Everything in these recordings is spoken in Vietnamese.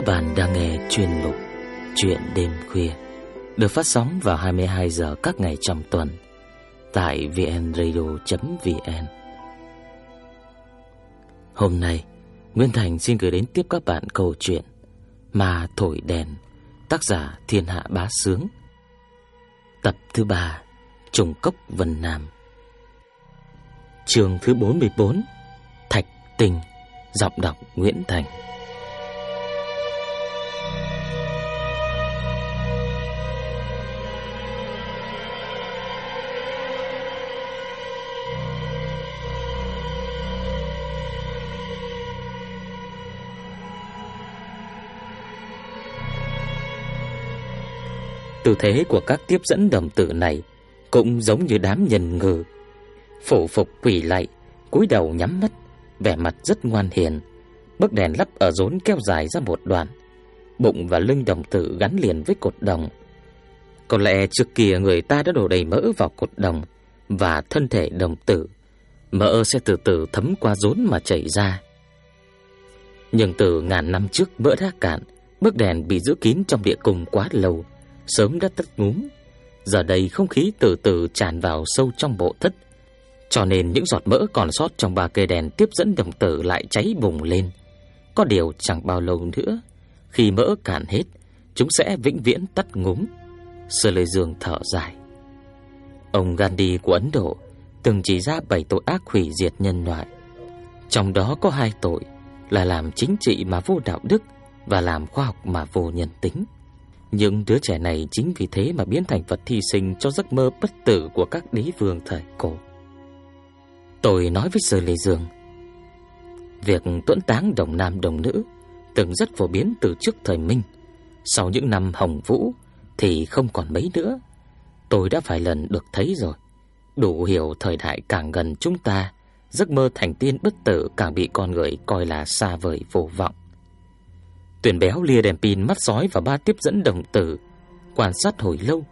Các bạn đang nghe chuyên mục Chuyện đêm khuya được phát sóng vào 22 giờ các ngày trong tuần tại vnradio.vn. Hôm nay, Nguyên Thành xin gửi đến tiếp các bạn câu chuyện Mà thổi đèn, tác giả Thiên Hạ Bá Sướng. Tập thứ 3, Trùng Cốc Vân Nam. Chương thứ 44, Thạch Tình, giọng đọc Nguyễn Thành. Tư thế của các tiếp dẫn đồng tử này cũng giống như đám nhân ngư, phủ phục quỳ lạy, cúi đầu nhắm mắt, vẻ mặt rất ngoan hiền. Bức đèn lắp ở rốn kéo dài ra một đoạn, bụng và lưng đồng tử gắn liền với cột đồng. Có lẽ trước kia người ta đã đổ đầy mỡ vào cột đồng và thân thể đồng tử, mỡ sẽ từ từ thấm qua rốn mà chảy ra. Nhưng từ ngàn năm trước mỡ đã cạn, bức đèn bị giữ kín trong địa cung quá lâu sớm đã tắt ngúm. Giờ đây không khí từ từ tràn vào sâu trong bộ thất, cho nên những giọt mỡ còn sót trong ba cây đèn tiếp dẫn đồng tử lại cháy bùng lên. Có điều chẳng bao lâu nữa, khi mỡ cạn hết, chúng sẽ vĩnh viễn tắt ngúm. Sơ Lê Dương thở dài. Ông Gandhi của Ấn Độ từng chỉ ra bảy tội ác hủy diệt nhân loại. Trong đó có hai tội là làm chính trị mà vô đạo đức và làm khoa học mà vô nhân tính. Nhưng đứa trẻ này chính vì thế mà biến thành vật thi sinh cho giấc mơ bất tử của các đế vương thời cổ. Tôi nói với Sơ Lê Dương, việc tuẫn táng đồng nam đồng nữ từng rất phổ biến từ trước thời Minh. Sau những năm hồng vũ thì không còn mấy nữa. Tôi đã vài lần được thấy rồi. Đủ hiểu thời đại càng gần chúng ta, giấc mơ thành tiên bất tử càng bị con người coi là xa vời vô vọng. Tuyển béo lia đèn pin mắt sói và ba tiếp dẫn đồng tử, quan sát hồi lâu,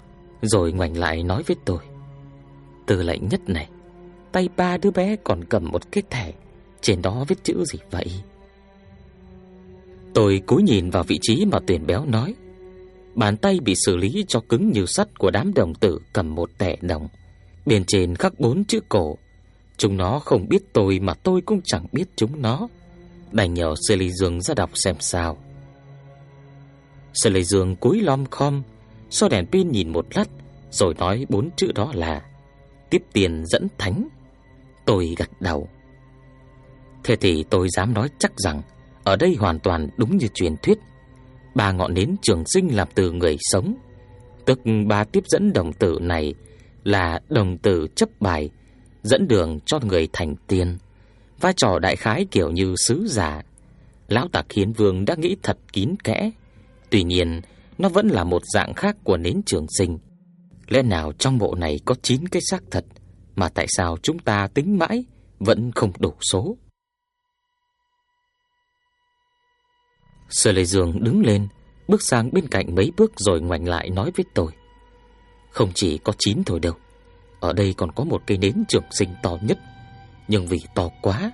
rồi ngoảnh lại nói với tôi. Từ lệnh nhất này, tay ba đứa bé còn cầm một cái thẻ, trên đó viết chữ gì vậy? Tôi cúi nhìn vào vị trí mà tuyển béo nói. Bàn tay bị xử lý cho cứng như sắt của đám đồng tử cầm một tẻ đồng. Bên trên khắc bốn chữ cổ. Chúng nó không biết tôi mà tôi cũng chẳng biết chúng nó. Đành nhờ Sê Ly Dương ra đọc xem sao. Sở Lệ Dương cúi lom khom, so đèn pin nhìn một lát, rồi nói bốn chữ đó là tiếp tiền dẫn thánh. Tôi gật đầu. Thế thì tôi dám nói chắc rằng ở đây hoàn toàn đúng như truyền thuyết. Ba ngọn nến trường sinh làm từ người sống, tức ba tiếp dẫn đồng tử này là đồng tử chấp bài dẫn đường cho người thành tiên. Vai trò đại khái kiểu như sứ giả. Lão Tạc Hiến Vương đã nghĩ thật kín kẽ Tuy nhiên, nó vẫn là một dạng khác của nến trường sinh. Lẽ nào trong bộ này có 9 cái xác thật, mà tại sao chúng ta tính mãi vẫn không đủ số? Sở Lệ Dương đứng lên, bước sang bên cạnh mấy bước rồi ngoảnh lại nói với tôi. Không chỉ có 9 thôi đâu, ở đây còn có một cây nến trường sinh to nhất, nhưng vì to quá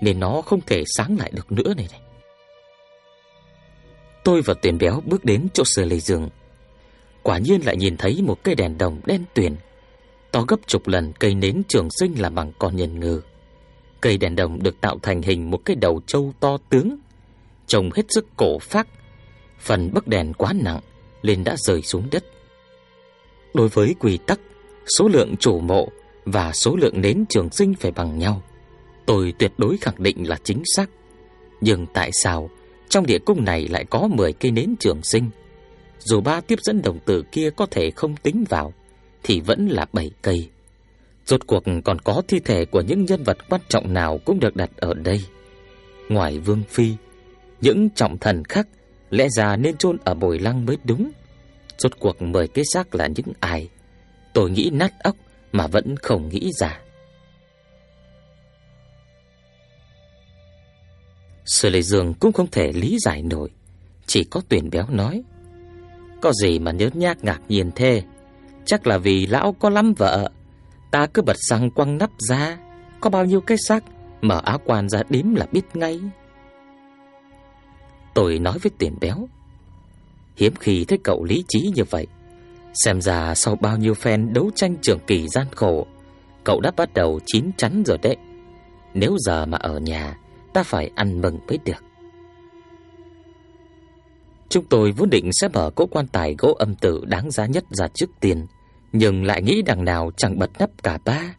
nên nó không thể sáng lại được nữa này này. Tôi và Tuyền Béo bước đến chỗ sờ lê giường. Quả nhiên lại nhìn thấy một cây đèn đồng đen tuyền, to gấp chục lần cây nến trường sinh làm bằng con nhân ngư. Cây đèn đồng được tạo thành hình một cái đầu trâu to tướng, trông hết sức cổ phác. Phần bức đèn quá nặng, nên đã rơi xuống đất. Đối với quy tắc, số lượng chủ mộ và số lượng nến trường sinh phải bằng nhau. Tôi tuyệt đối khẳng định là chính xác. Nhưng tại sao trong địa cung này lại có 10 cây nến trường sinh. Dù ba tiếp dẫn đồng tử kia có thể không tính vào, thì vẫn là 7 cây. Rốt cuộc còn có thi thể của những nhân vật quan trọng nào cũng được đặt ở đây. Ngoài Vương Phi, những trọng thần khác lẽ ra nên chôn ở bồi lăng mới đúng. Rốt cuộc 10 cái xác là những ai? Tôi nghĩ nát óc mà vẫn không nghĩ ra. Sở Lê Dương cũng không thể lý giải nổi, chỉ có tuyển béo nói. Có gì mà nhớ nhác ngạc nhiên thế, chắc là vì lão có lắm vợ. Ta cứ bật xăng quăng nắp ra, có bao nhiêu cái xác, mở áo quan ra đếm là biết ngay. Tôi nói với tuyển béo Hiếm khi thấy cậu lý trí như vậy Xem ra sau bao nhiêu phen đấu tranh trường kỳ gian khổ Cậu đã bắt đầu chín chắn rồi đấy Nếu giờ mà ở nhà Ta phải ăn mừng mới được. Chúng tôi vốn định sẽ mở cỗ quan tài gỗ âm tử đáng giá nhất ra trước tiên, Nhưng lại nghĩ đằng nào chẳng bật nắp cả ba,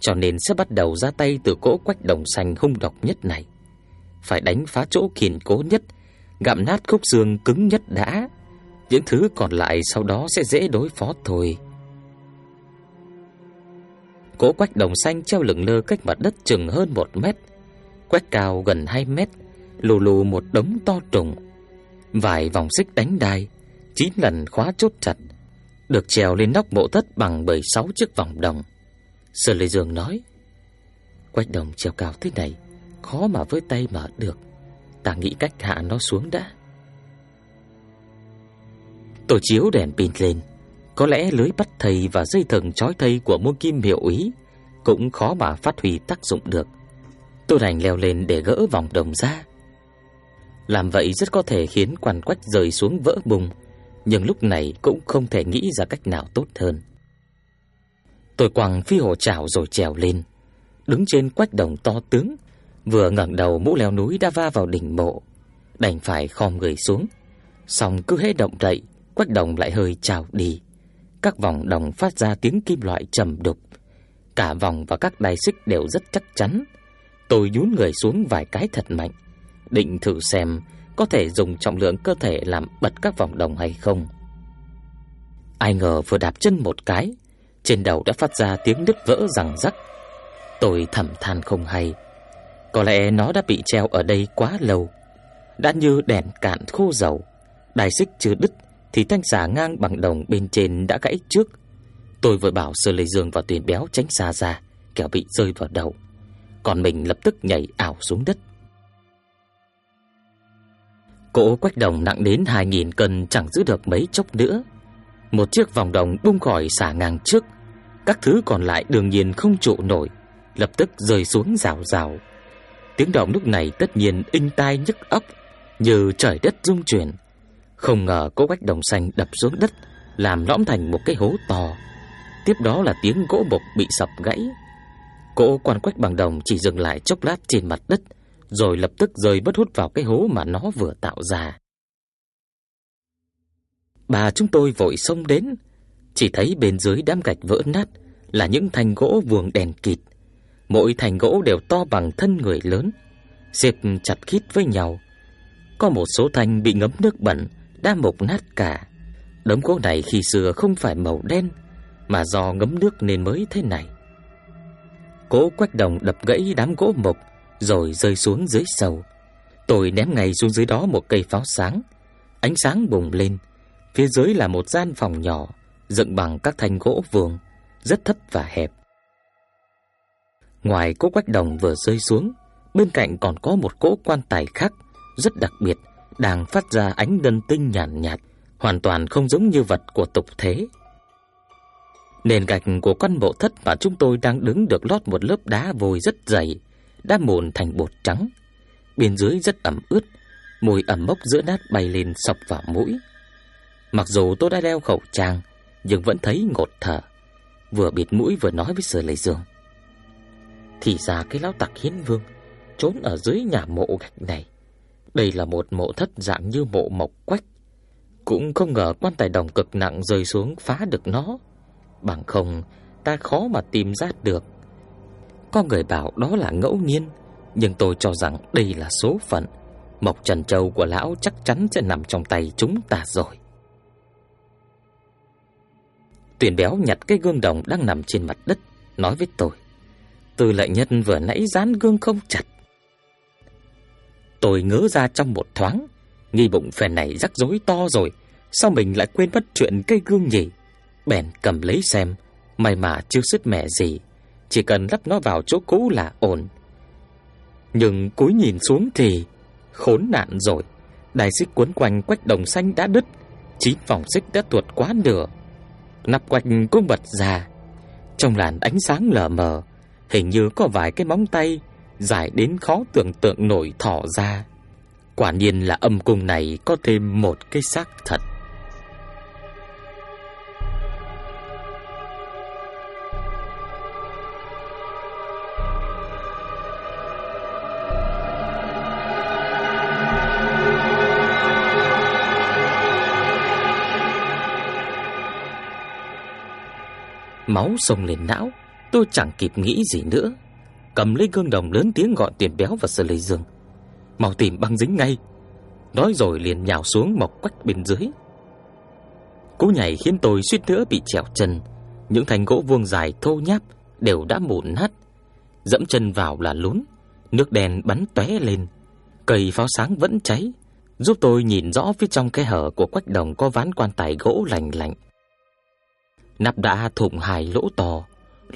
Cho nên sẽ bắt đầu ra tay từ cỗ quách đồng xanh hung độc nhất này. Phải đánh phá chỗ kiên cố nhất, Gặm nát khúc xương cứng nhất đã. Những thứ còn lại sau đó sẽ dễ đối phó thôi. Cỗ quách đồng xanh treo lửng lơ cách mặt đất chừng hơn một mét Quách cao gần 2 mét, Lù lù một đống to trùng. Vài vòng xích đánh đai, Chín lần khóa chốt chặt, Được treo lên nóc mộ thất bằng bởi sáu chiếc vòng đồng. Sở Lê Dương nói, Quách đồng treo cao thế này, Khó mà với tay mở được. Ta nghĩ cách hạ nó xuống đã. Tổ chiếu đèn pin lên, Có lẽ lưới bắt thầy và dây thừng trói thây của môn kim hiệu ý Cũng khó mà phát huy tác dụng được. Tôi đành leo lên để gỡ vòng đồng ra làm vậy rất có thể khiến quan quách rơi xuống vỡ bùng, nhưng lúc này cũng không thể nghĩ ra cách nào tốt hơn. Tôi quăng phi hồ chảo rồi trèo lên, đứng trên quách đồng to tướng, vừa ngẩng đầu mũ leo núi đã va vào đỉnh mộ, đành phải khom người xuống. Xong cứ hễ động đậy, quách đồng lại hơi trào đi. Các vòng đồng phát ra tiếng kim loại trầm đục. Cả vòng và các đai xích đều rất chắc chắn. Tôi nhún người xuống vài cái thật mạnh định thử xem có thể dùng trọng lượng cơ thể làm bật các vòng đồng hay không. Ai ngờ vừa đạp chân một cái, trên đầu đã phát ra tiếng đứt vỡ răng rắc. Tôi thầm than không hay, có lẽ nó đã bị treo ở đây quá lâu, đã như đèn cạn khô dầu, đai xích chưa đứt thì thanh xà ngang bằng đồng bên trên đã gãy trước. Tôi vội bảo Sơ Lê Dương và Tuyền Béo tránh xa ra, kẻo bị rơi vào đầu. Còn mình lập tức nhảy ảo xuống đất. Cỗ quách đồng nặng đến 2.000 cân chẳng giữ được mấy chốc nữa. Một chiếc vòng đồng bung khỏi xả ngang trước, các thứ còn lại đương nhiên không trụ nổi, lập tức rơi xuống rào rào. Tiếng động lúc này tất nhiên inh tai nhức óc, như trời đất rung chuyển. Không ngờ cỗ quách đồng xanh đập xuống đất, làm lõm thành một cái hố to. Tiếp đó là tiếng gỗ bộc bị sập gãy. Cỗ quan quách bằng đồng chỉ dừng lại chốc lát trên mặt đất, rồi lập tức rơi bất hút vào cái hố mà nó vừa tạo ra. Bà chúng tôi vội xông đến, chỉ thấy bên dưới đám gạch vỡ nát là những thành gỗ vuông đèn kịt. Mỗi thành gỗ đều to bằng thân người lớn, xếp chặt khít với nhau. Có một số thành bị ngấm nước bẩn, đã mục nát cả. Đống gỗ này khi xưa không phải màu đen, mà do ngấm nước nên mới thế này. Cố quách đồng đập gãy đám gỗ mục, rồi rơi xuống dưới sầu Tôi ném ngay xuống dưới đó một cây pháo sáng. Ánh sáng bùng lên, phía dưới là một gian phòng nhỏ, dựng bằng các thanh gỗ vuông, rất thấp và hẹp. Ngoài cỗ quách đồng vừa rơi xuống, bên cạnh còn có một cỗ quan tài khác rất đặc biệt, đang phát ra ánh đơn tinh nhàn nhạt, nhạt, hoàn toàn không giống như vật của tục thế. Nền gạch của căn bộ thất mà chúng tôi đang đứng được lót một lớp đá vôi rất dày, đã mồn thành bột trắng. Bên dưới rất ẩm ướt, mùi ẩm mốc giữa nát bay lên sọc vào mũi. Mặc dù tôi đã đeo khẩu trang, nhưng vẫn thấy ngột thở. Vừa bịt mũi vừa nói với Sở Lệ Dương. Thì ra cái lão tặc hiến vương trốn ở dưới nhà mộ gạch này. Đây là một mộ thất dạng như mộ mộc quách. Cũng không ngờ quan tài đồng cực nặng rơi xuống phá được nó. Bằng không, ta khó mà tìm ra được. Có người bảo đó là ngẫu nhiên, nhưng tôi cho rằng đây là số phận. Mộc Trần Châu của lão chắc chắn sẽ nằm trong tay chúng ta rồi. Tuyển béo nhặt cái gương đồng đang nằm trên mặt đất, nói với tôi. Tư lại nhân vừa nãy dán gương không chặt. Tôi ngớ ra trong một thoáng, nghi bụng phèn này rắc rối to rồi, sao mình lại quên mất chuyện cây gương nhỉ? Bèn cầm lấy xem, may mà chưa sứt mẻ gì, chỉ cần lắp nó vào chỗ cũ là ổn. Nhưng cúi nhìn xuống thì khốn nạn rồi. Đài xích quấn quanh quách đồng xanh đã đứt, chín vòng xích đã tuột quá nửa. Nắp quanh cũng bật ra. Trong làn ánh sáng lờ mờ, hình như có vài cái móng tay dài đến khó tưởng tượng nổi thỏ ra. Quả nhiên là âm cung này có thêm một cái xác thật. Máu sông lên não, tôi chẳng kịp nghĩ gì nữa, cầm lấy gương đồng lớn tiếng gọi Tiền Béo và sơ Lệ Dương. "Mau tìm băng dính ngay." Nói rồi liền nhào xuống mọc quách bên dưới. Cú nhảy khiến tôi suýt nữa bị trèo chân, những thanh gỗ vuông dài thô nháp đều đã mụn nát. Dẫm chân vào là lún, nước đèn bắn tóe lên. Cây pháo sáng vẫn cháy, giúp tôi nhìn rõ phía trong cái hở của quách đồng có ván quan tài gỗ lành lạnh. Nắp đã thủng hai lỗ to,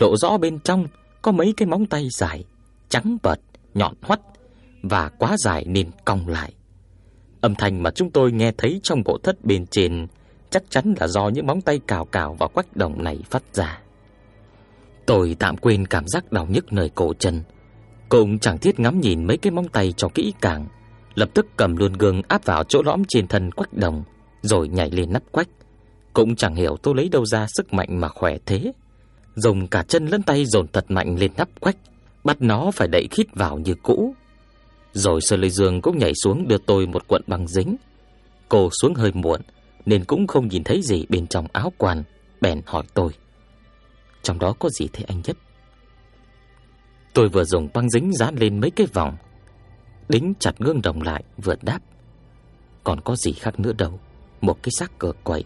lộ rõ bên trong có mấy cái móng tay dài, trắng bợt, nhọn hoắt và quá dài nên cong lại. Âm thanh mà chúng tôi nghe thấy trong bộ thất bên trên chắc chắn là do những móng tay cào cào vào quách đồng này phát ra. Tôi tạm quên cảm giác đau nhức nơi cổ chân, cũng chẳng thiết ngắm nhìn mấy cái móng tay cho kỹ càng, lập tức cầm luôn gương áp vào chỗ lõm trên thân quách đồng, rồi nhảy lên nắp quách. Cũng chẳng hiểu tôi lấy đâu ra sức mạnh mà khỏe thế. Dùng cả chân lẫn tay dồn thật mạnh lên nắp quách, bắt nó phải đẩy khít vào như cũ. Rồi Sơ Lê Dương cũng nhảy xuống đưa tôi một cuộn băng dính. Cô xuống hơi muộn nên cũng không nhìn thấy gì bên trong áo quan, bèn hỏi tôi. Trong đó có gì thế anh nhất? Tôi vừa dùng băng dính dán lên mấy cái vòng, đính chặt gương đồng lại vừa đáp. Còn có gì khác nữa đâu, một cái xác cờ quậy.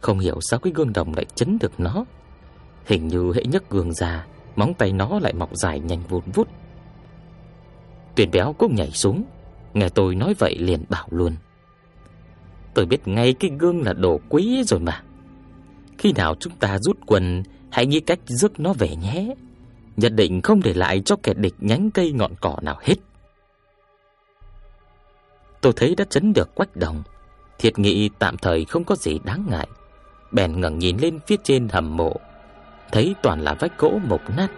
Không hiểu sao cái gương đồng lại chấn được nó. Hình như hệ nhấc gương ra, móng tay nó lại mọc dài nhanh vụt vút. Tuyển béo cũng nhảy xuống, nghe tôi nói vậy liền bảo luôn. Tôi biết ngay cái gương là đồ quý rồi mà. Khi nào chúng ta rút quần, hãy nghĩ cách rước nó về nhé. Nhất định không để lại cho kẻ địch nhánh cây ngọn cỏ nào hết. Tôi thấy đã chấn được quách đồng, thiệt nghị tạm thời không có gì đáng ngại. Bèn ngẩng nhìn lên phía trên hầm mộ, thấy toàn là vách gỗ mục nát,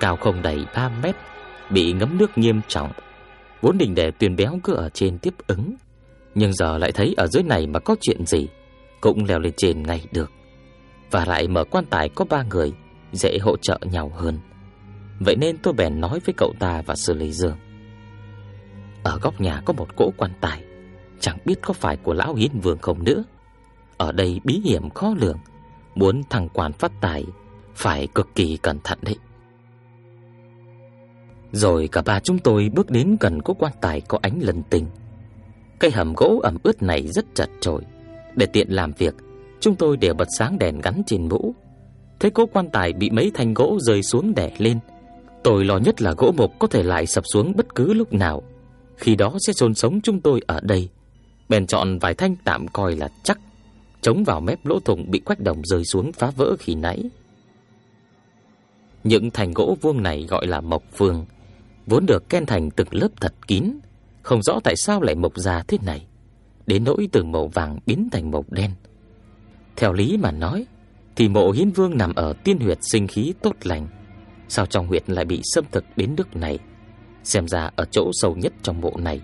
cao không đầy 3 mét, bị ngấm nước nghiêm trọng. Vốn định để Tuyền béo cứ ở trên tiếp ứng, nhưng giờ lại thấy ở dưới này mà có chuyện gì, cũng leo lên trên ngay được. Và lại mở quan tài có ba người, dễ hỗ trợ nhau hơn. Vậy nên tôi bèn nói với cậu ta và Sư Lý Dương. Ở góc nhà có một cỗ quan tài, chẳng biết có phải của lão Hiến Vương không nữa. Ở đây bí hiểm khó lường, muốn thăng quan phát tài phải cực kỳ cẩn thận đấy. Rồi cả ba chúng tôi bước đến gần cố quan tài có ánh lần tinh. Cây hầm gỗ ẩm ướt này rất chật chội, để tiện làm việc, chúng tôi đều bật sáng đèn gắn trên mũ. Thấy cố quan tài bị mấy thanh gỗ rơi xuống đè lên, tôi lo nhất là gỗ mục có thể lại sập xuống bất cứ lúc nào. Khi đó sẽ chôn sống chúng tôi ở đây. Bèn chọn vài thanh tạm coi là chắc, chống vào mép lỗ thủng bị quách đồng rơi xuống phá vỡ khi nãy. Những thành gỗ vuông này gọi là mộc phương vốn được ken thành từng lớp thật kín, không rõ tại sao lại mộc già thế này, đến nỗi từ màu vàng biến thành màu đen. Theo lý mà nói, thì mộ Hiến Vương nằm ở tiên huyệt sinh khí tốt lành, sao trong huyệt lại bị xâm thực đến nước này? Xem ra ở chỗ sâu nhất trong mộ này,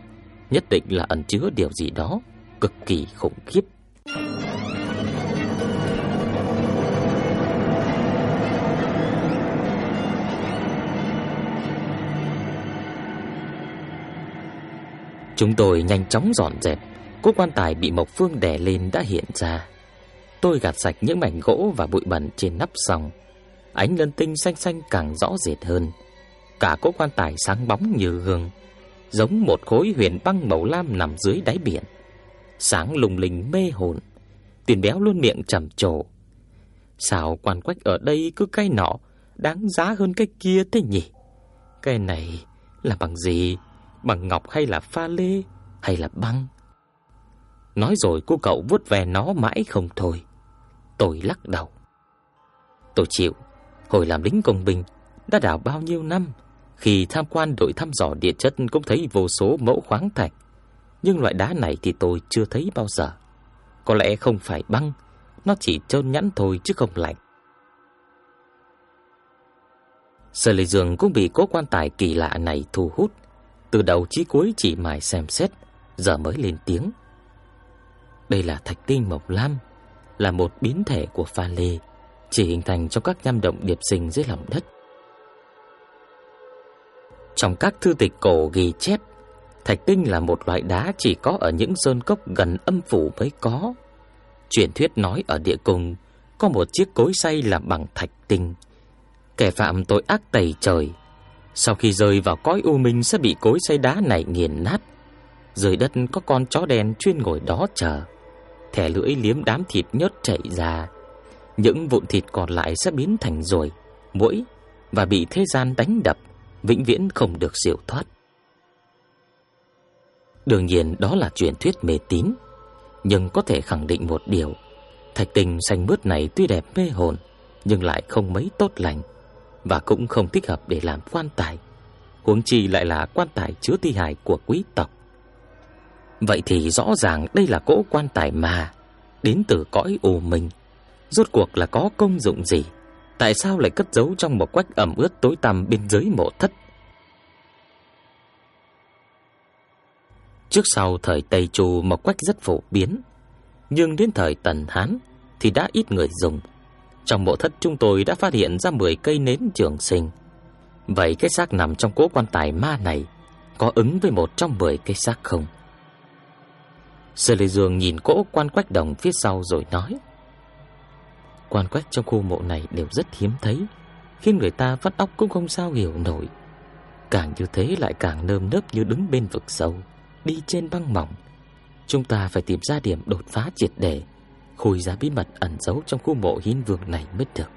nhất định là ẩn chứa điều gì đó cực kỳ khủng khiếp. Chúng tôi nhanh chóng dọn dẹp, cố quan tài bị Mộc Phương đè lên đã hiện ra. Tôi gạt sạch những mảnh gỗ và bụi bẩn trên nắp xong, ánh lân tinh xanh xanh càng rõ rệt hơn. Cả cố quan tài sáng bóng như gương, giống một khối huyền băng màu lam nằm dưới đáy biển. Sáng lùng linh mê hồn, tiền béo luôn miệng trầm trồ. Sao quan quách ở đây cứ cái nọ đáng giá hơn cái kia thế nhỉ? Cái này là bằng gì? Bằng ngọc hay là pha lê hay là băng. Nói rồi cô cậu vuốt về nó mãi không thôi. Tôi lắc đầu. Tôi chịu, hồi làm lính công binh đã đào bao nhiêu năm, khi tham quan đội thăm dò địa chất cũng thấy vô số mẫu khoáng thạch, nhưng loại đá này thì tôi chưa thấy bao giờ. Có lẽ không phải băng, nó chỉ trơn nhẵn thôi chứ không lạnh. Sở Lệ Dương cũng bị cố quan tài kỳ lạ này thu hút, từ đầu chí cuối chỉ mải xem xét, giờ mới lên tiếng. Đây là thạch tinh mộc lam, là một biến thể của pha lê, chỉ hình thành trong các nham động điệp sinh dưới lòng đất. Trong các thư tịch cổ ghi chép, thạch tinh là một loại đá chỉ có ở những sơn cốc gần âm phủ mới có. Truyền thuyết nói ở địa cung có một chiếc cối xay làm bằng thạch tinh. Kẻ phạm tội ác tày trời, sau khi rơi vào cõi u minh sẽ bị cối xay đá này nghiền nát. Dưới đất có con chó đen chuyên ngồi đó chờ. Thẻ lưỡi liếm đám thịt nhớt chảy ra. Những vụn thịt còn lại sẽ biến thành ruồi, mũi và bị thế gian đánh đập, vĩnh viễn không được siêu thoát. Đương nhiên đó là truyền thuyết mê tín, nhưng có thể khẳng định một điều, thạch tinh xanh mướt này tuy đẹp mê hồn, nhưng lại không mấy tốt lành và cũng không thích hợp để làm quan tài. Huống chi lại là quan tài chứa thi hài của quý tộc. Vậy thì rõ ràng đây là cỗ quan tài mà đến từ cõi u minh. Rốt cuộc là có công dụng gì? Tại sao lại cất giấu trong một quách ẩm ướt tối tăm bên dưới mộ thất? Trước sau thời Tây Chu một quách rất phổ biến, nhưng đến thời Tần Hán thì đã ít người dùng. Trong mộ thất chúng tôi đã phát hiện ra 10 cây nến trường sinh. Vậy cái xác nằm trong cố quan tài ma này có ứng với một trong 10 cây xác không? Sư Lê Dương nhìn cỗ quan quách đồng phía sau rồi nói, Quan quách trong khu mộ này đều rất hiếm thấy, Khiến người ta phát óc cũng không sao hiểu nổi Càng như thế lại càng nơm nớp như đứng bên vực sâu, Đi trên băng mỏng Chúng ta phải tìm ra điểm đột phá triệt để Khui ra bí mật ẩn giấu trong khu mộ hiến vương này mới được.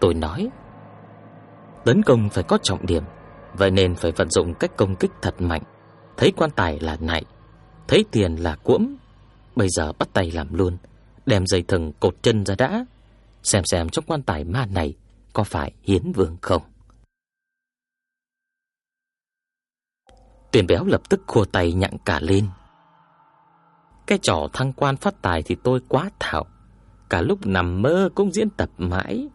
Tôi nói, Tấn công phải có trọng điểm, Vậy nên phải vận dụng cách công kích thật mạnh. Thấy quan tài là nại, Thấy tiền là cuỗm, Bây giờ bắt tay làm luôn, Đem dây thừng cột chân ra đã, Xem xem trong quan tài ma này Có phải hiến vương không. Tuyển béo lập tức khua tay nhặng cả lên. Cái trò thăng quan phát tài thì tôi quá thạo Cả lúc nằm mơ cũng diễn tập mãi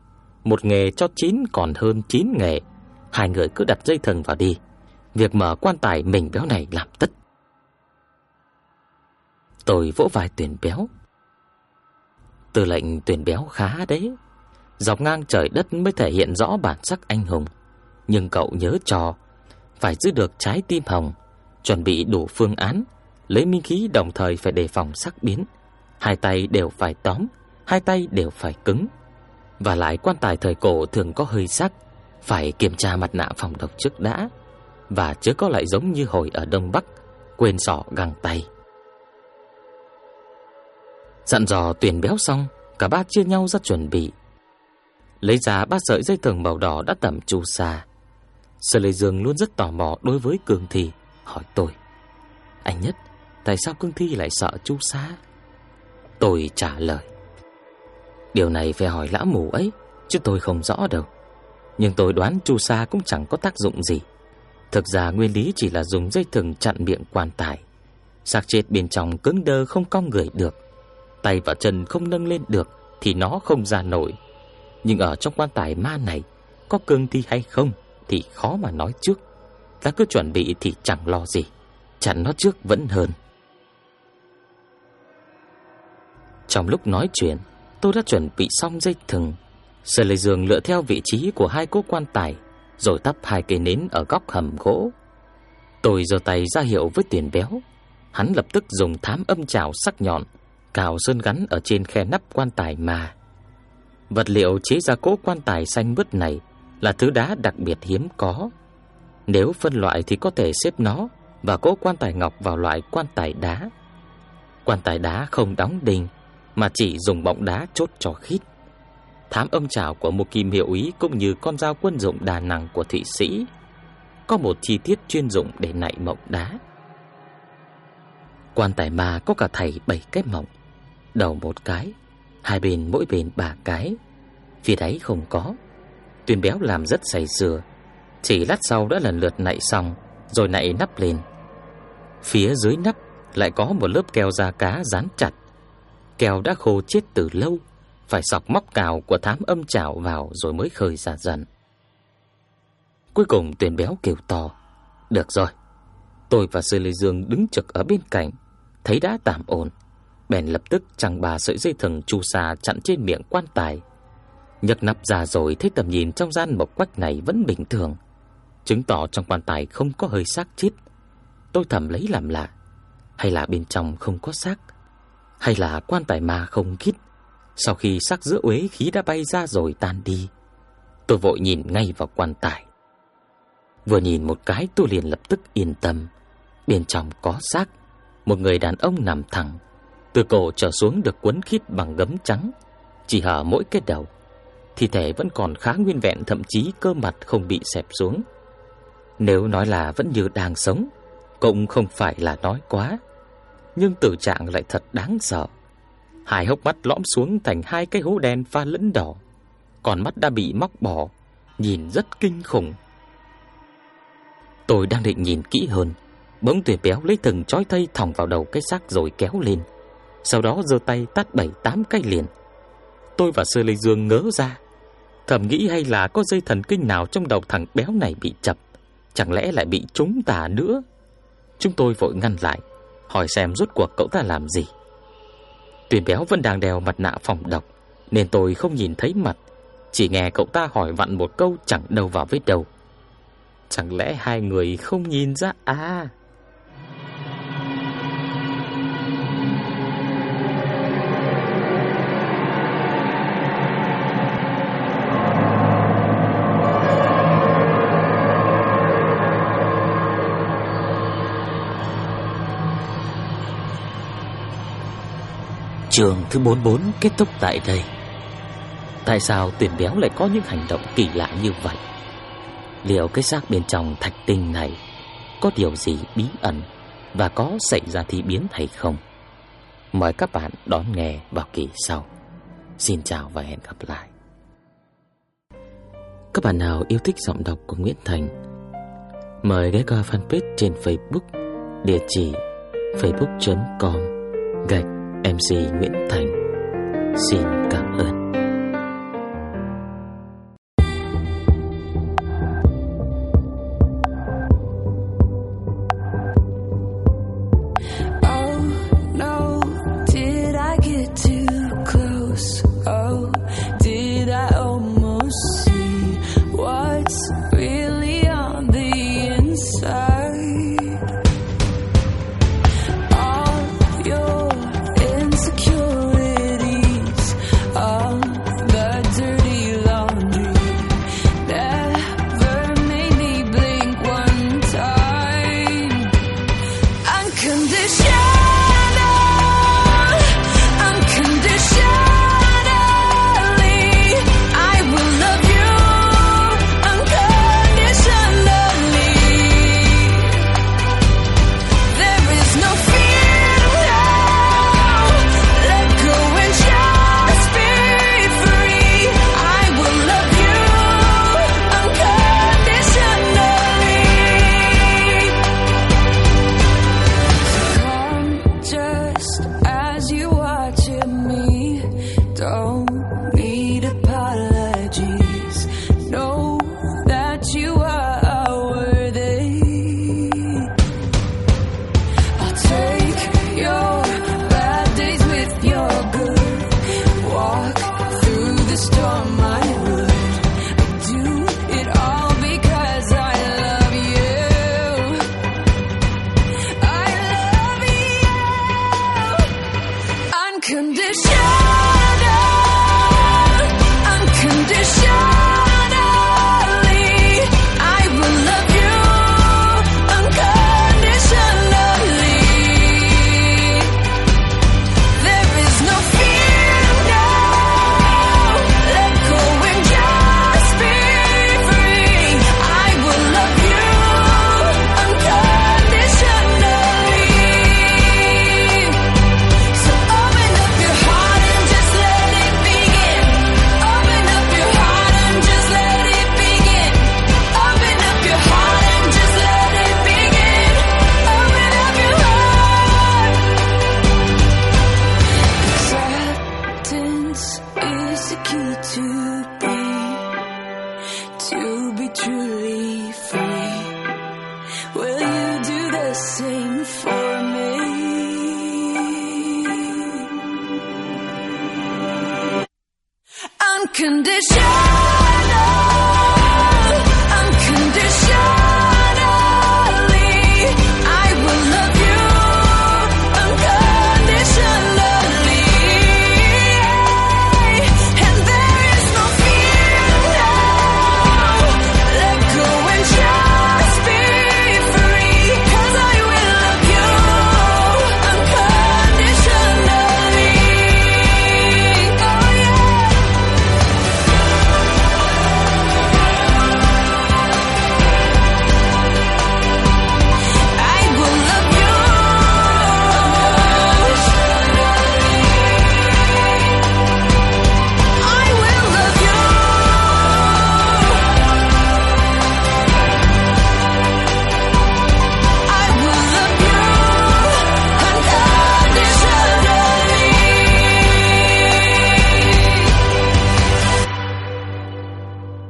Một nghề cho chín còn hơn chín nghề Hai người cứ đặt dây thừng vào đi Việc mở quan tài mình béo này làm tất Tôi vỗ vai tuyển béo. Tư lệnh tuyển béo khá đấy. Dọc ngang trời đất mới thể hiện rõ bản sắc anh hùng. Nhưng cậu nhớ trò phải giữ được trái tim hồng, chuẩn bị đủ phương án, lấy minh khí đồng thời phải đề phòng sắc biến. Hai tay đều phải tóm, hai tay đều phải cứng. Và lại quan tài thời cổ thường có hơi sắc, phải kiểm tra mặt nạ phòng độc trước đã. Và chứ có lại giống như hồi ở Đông Bắc, quên sọ găng tay. Dặn dò tuyển béo xong, cả ba chia nhau ra chuẩn bị. Lấy ra ba sợi dây thừng màu đỏ đã tẩm chu sa. Sở Lê Dương luôn rất tò mò đối với Cường Thị, hỏi tôi. Anh nhất, tại sao Cương Thi lại sợ chu sa? Tôi trả lời. Điều này phải hỏi lão mù ấy, chứ tôi không rõ đâu. Nhưng tôi đoán chu sa cũng chẳng có tác dụng gì. Thực ra nguyên lý chỉ là dùng dây thừng chặn miệng quan tài. Xác chết bên trong cứng đơ không cong người được tay và chân không nâng lên được thì nó không ra nổi. Nhưng ở trong quan tài ma này có cương thi hay không thì khó mà nói trước. Ta cứ chuẩn bị thì chẳng lo gì, chặn nó trước vẫn hơn. Trong lúc nói chuyện, tôi đã chuẩn bị xong dây thừng. Sở Lệ Dương lựa theo vị trí của hai cố quan tài, rồi tắp hai cây nến ở góc hầm gỗ. Tôi giơ tay ra hiệu với tiền béo. Hắn lập tức dùng thám âm trảo sắc nhọn cào sơn gắn ở trên khe nắp quan tài mà. Vật liệu chế ra cố quan tài xanh mướt này là thứ đá đặc biệt hiếm có. Nếu phân loại thì có thể xếp nó và cố quan tài ngọc vào loại quan tài đá. Quan tài đá không đóng đinh mà chỉ dùng bọng đá chốt cho khít. Thám âm trảo của một kim hiệu ý cũng như con dao quân dụng đà năng của Thụy Sĩ có một chi tiết chuyên dụng để nạy mộng đá. Quan tài ma có cả thầy bảy cái mộng đầu một cái, hai bên mỗi bên ba cái, phía đáy không có. Tuyền béo làm rất say sưa, chỉ lát sau đã lần lượt nạy xong, rồi nạy nắp lên. Phía dưới nắp lại có một lớp keo da cá dán chặt kèo đã khô chết từ lâu, phải sọc móc cào của thám âm chảo vào rồi mới khơi ra dần. Cuối cùng Tuyền béo kêu to, "Được rồi, Tôi và Sư Lê Dương đứng trực ở bên cạnh, thấy đã tạm ổn, bèn lập tức chẳng bà sợi dây thừng chu sa chặn trên miệng quan tài. Nhấc nắp ra rồi thấy tầm nhìn trong gian mộc quách này vẫn bình thường, chứng tỏ trong quan tài không có hơi xác chết. Tôi thầm lấy làm lạ, hay là bên trong không có xác, hay là quan tài ma không kít. Sau khi xác giữa uế khí đã bay ra rồi tan đi, tôi vội nhìn ngay vào quan tài. Vừa nhìn một cái tôi liền lập tức yên tâm. Bên trong có xác, một người đàn ông nằm thẳng, từ cổ trở xuống được quấn khít bằng gấm trắng, chỉ hở mỗi cái đầu. Thi thể vẫn còn khá nguyên vẹn thậm chí cơ mặt không bị xẹp xuống. Nếu nói là vẫn như đang sống, cũng không phải là nói quá, nhưng tử trạng lại thật đáng sợ. Hai hốc mắt lõm xuống thành hai cái hố đen pha lẫn đỏ, còn mắt đã bị móc bỏ, nhìn rất kinh khủng. Tôi đang định nhìn kỹ hơn, bỗng tuyển béo lấy từng chói thây thòng vào đầu cái xác rồi kéo lên. Sau đó giơ tay tát bảy tám cái liền. Tôi và sư Lê Dương ngớ ra, thầm nghĩ hay là có dây thần kinh nào trong đầu thằng béo này bị chập, chẳng lẽ lại bị trúng tà nữa. Chúng tôi vội ngăn lại, hỏi xem rốt cuộc cậu ta làm gì. Tuyển béo vẫn đang đeo mặt nạ phòng độc, nên tôi không nhìn thấy mặt, chỉ nghe cậu ta hỏi vặn một câu chẳng đâu vào với đầu. Chẳng lẽ hai người không nhìn ra à? Trường thứ 44 kết thúc tại đây. Tại sao tuyển béo lại có những hành động kỳ lạ như vậy? Liệu cái xác bên trong thạch tinh này có điều gì bí ẩn và có xảy ra thi biến hay không? Mời các bạn đón nghe vào kỳ sau. Xin chào và hẹn gặp lại. Các bạn nào yêu thích giọng đọc của Nguyễn Thành, mời ghé qua fanpage trên Facebook, địa chỉ facebook.com gạch MC Nguyễn Thành. Xin cảm ơn.